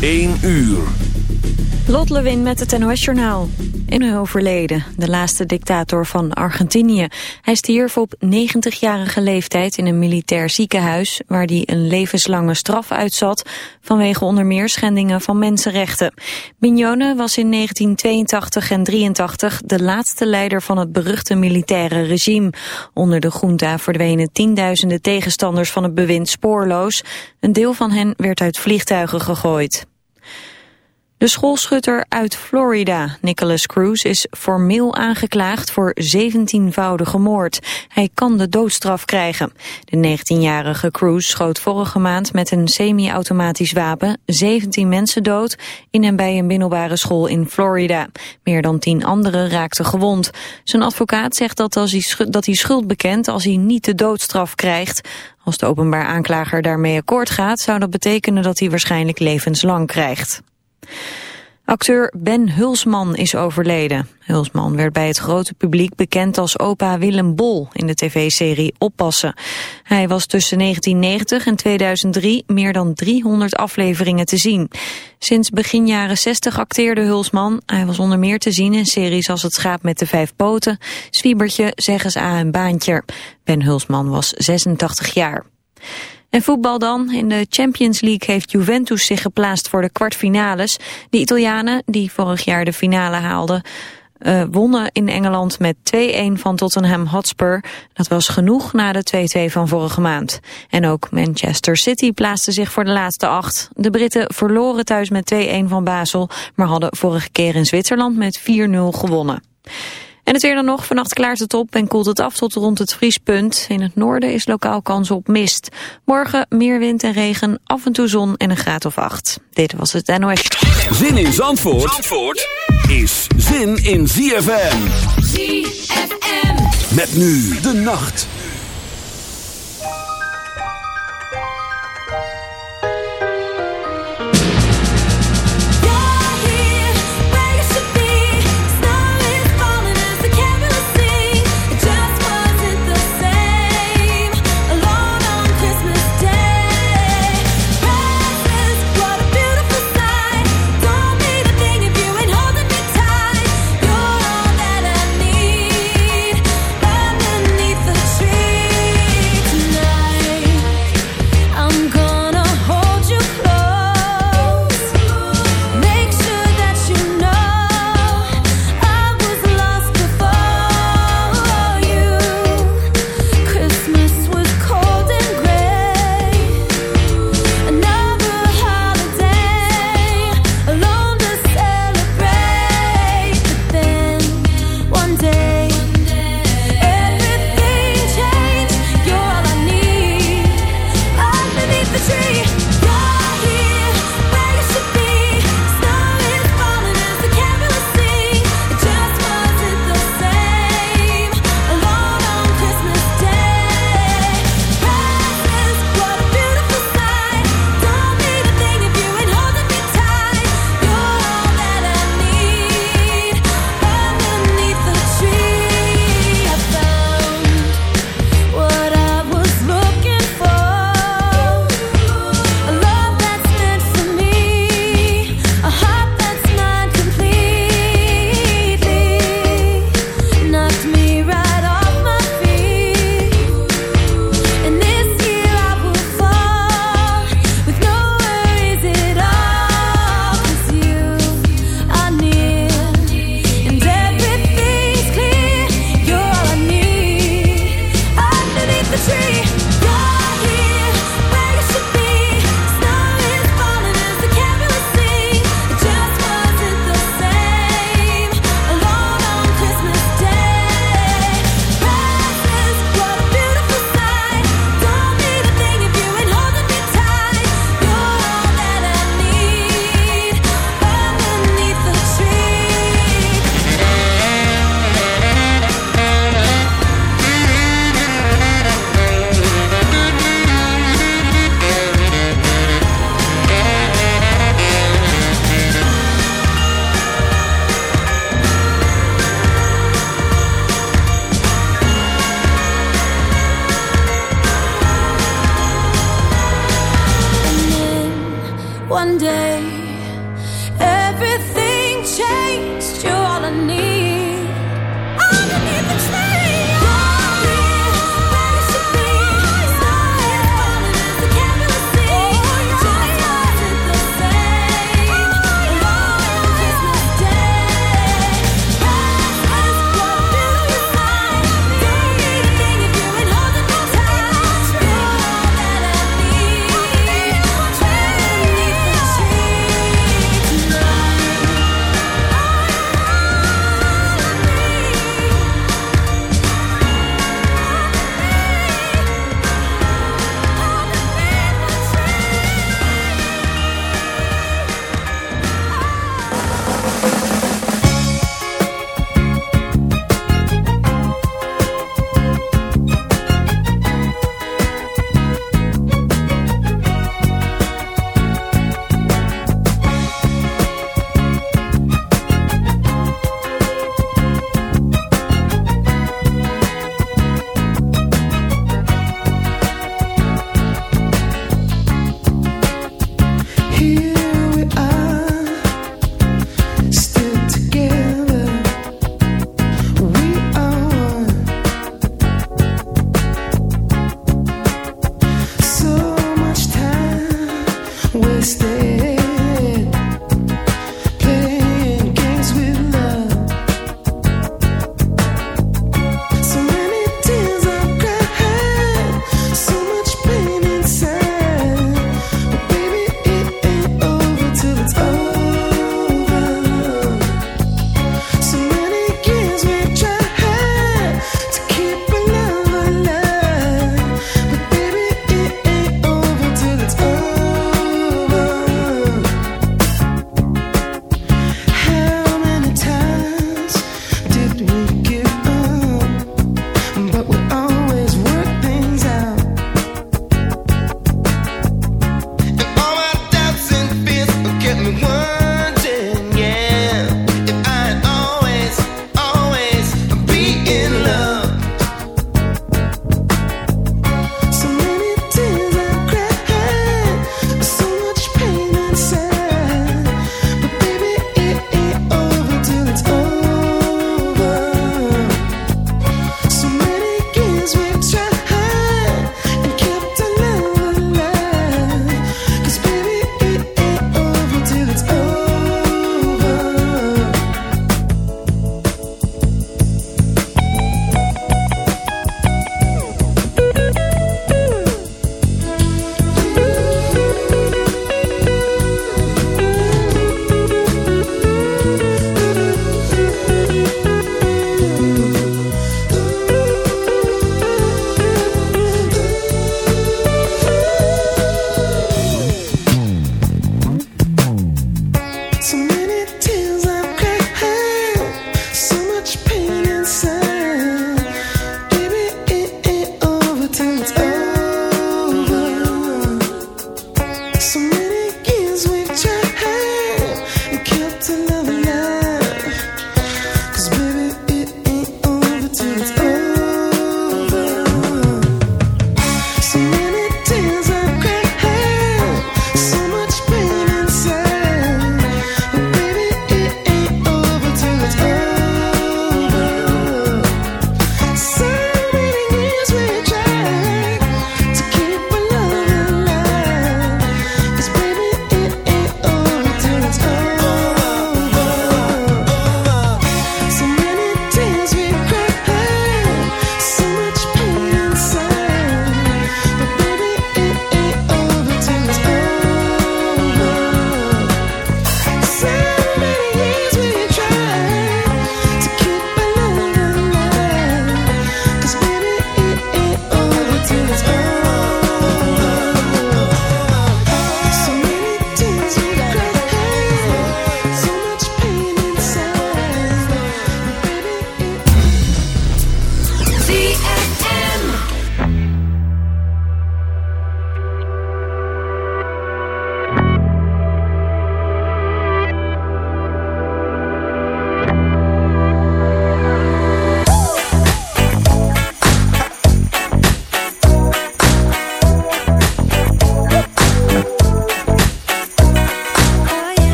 1 uur. Lot Lewin met het NOS Journaal. In een overleden, de laatste dictator van Argentinië. Hij stierf op 90-jarige leeftijd in een militair ziekenhuis... waar hij een levenslange straf uitzat... vanwege onder meer schendingen van mensenrechten. Mignone was in 1982 en 83 de laatste leider van het beruchte militaire regime. Onder de junta verdwenen tienduizenden tegenstanders van het bewind spoorloos. Een deel van hen werd uit vliegtuigen gegooid. De schoolschutter uit Florida, Nicholas Cruz, is formeel aangeklaagd voor 17-voudige moord. Hij kan de doodstraf krijgen. De 19-jarige Cruz schoot vorige maand met een semi-automatisch wapen 17 mensen dood in en bij een middelbare school in Florida. Meer dan 10 anderen raakten gewond. Zijn advocaat zegt dat, als hij, dat hij schuld bekent als hij niet de doodstraf krijgt. Als de openbaar aanklager daarmee akkoord gaat, zou dat betekenen dat hij waarschijnlijk levenslang krijgt. Acteur Ben Hulsman is overleden. Hulsman werd bij het grote publiek bekend als opa Willem Bol in de tv-serie Oppassen. Hij was tussen 1990 en 2003 meer dan 300 afleveringen te zien. Sinds begin jaren 60 acteerde Hulsman. Hij was onder meer te zien in series als Het schaap met de vijf poten, Zwiebertje, Zeggens A en Baantje. Ben Hulsman was 86 jaar. En voetbal dan. In de Champions League heeft Juventus zich geplaatst voor de kwartfinales. De Italianen, die vorig jaar de finale haalden... Uh, wonnen in Engeland met 2-1 van Tottenham Hotspur. Dat was genoeg na de 2-2 van vorige maand. En ook Manchester City plaatste zich voor de laatste acht. De Britten verloren thuis met 2-1 van Basel... maar hadden vorige keer in Zwitserland met 4-0 gewonnen. En het weer dan nog. Vannacht klaart het op en koelt het af tot rond het vriespunt. In het noorden is lokaal kans op mist. Morgen meer wind en regen, af en toe zon en een graad of acht. Dit was het NOS. Zin in Zandvoort, Zandvoort is zin in ZFM. ZFM. Met nu de nacht.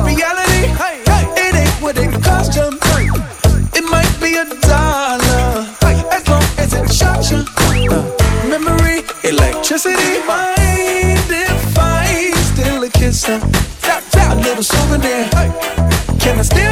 Reality, it ain't what it cost you. It might be a dollar, as long as it shot you. Memory, electricity, mind if I steal a kiss? A little souvenir. Can I still?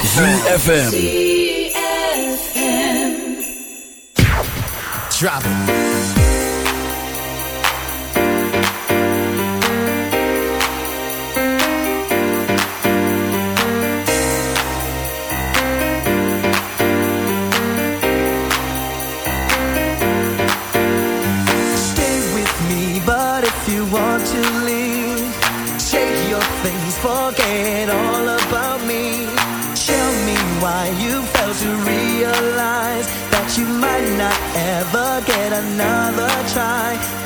ZFM. Drop it. want to leave. Your things, forget all. to realize that you might not ever get another try.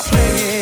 playing.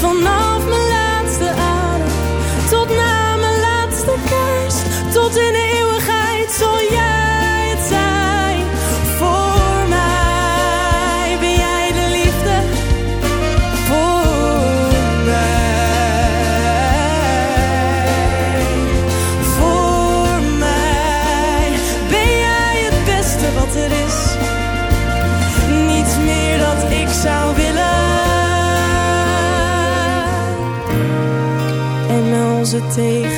vanaf mijn lijf.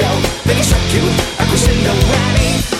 crescendo, vedi I couldn't crescendo, ready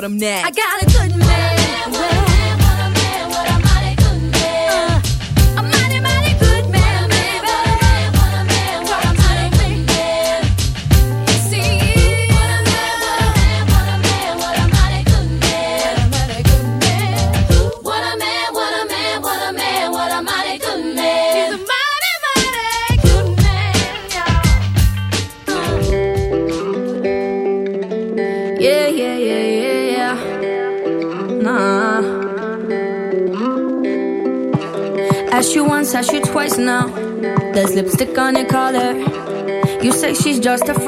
Taught him that. I got just a friend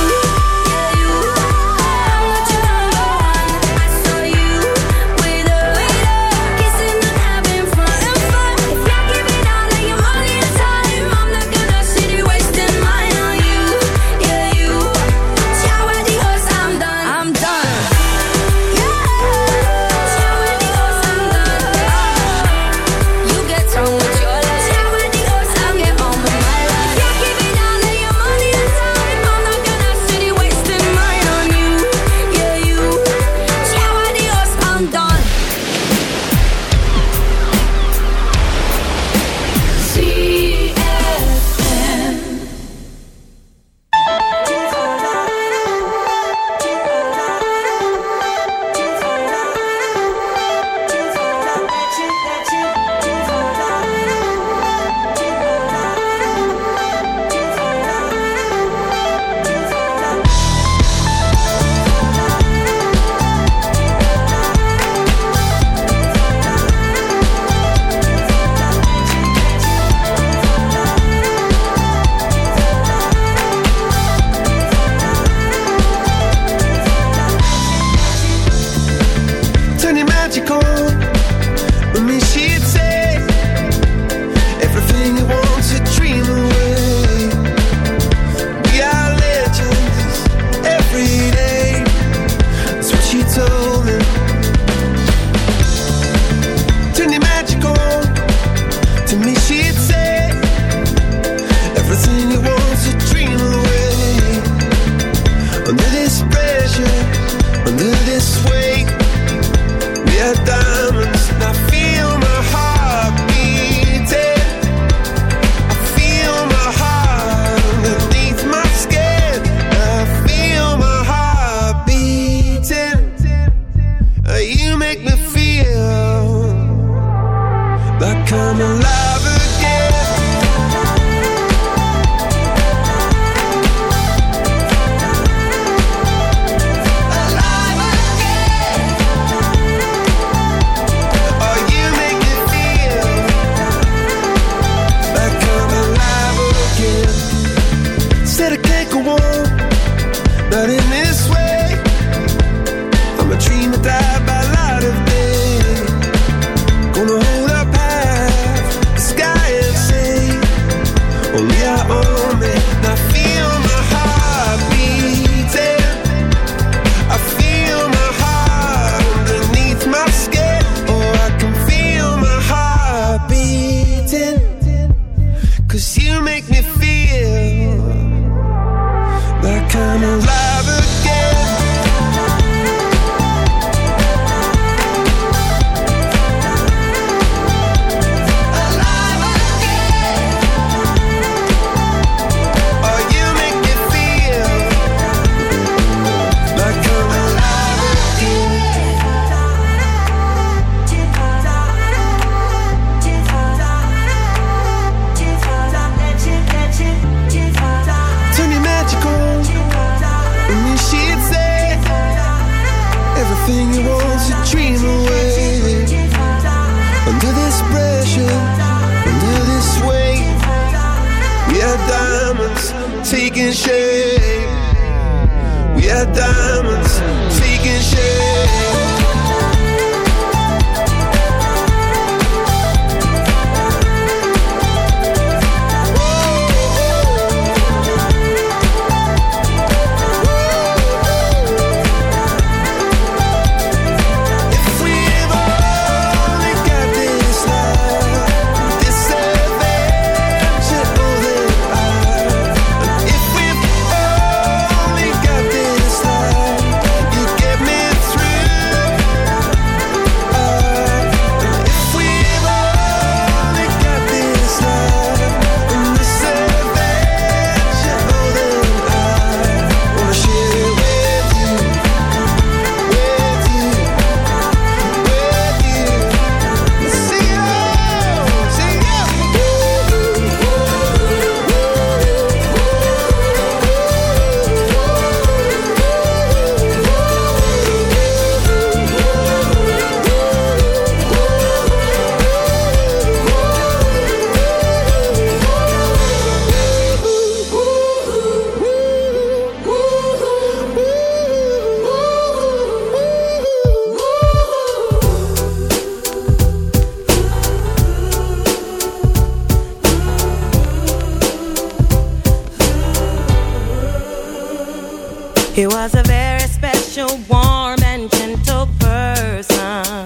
He was a very special, warm, and gentle person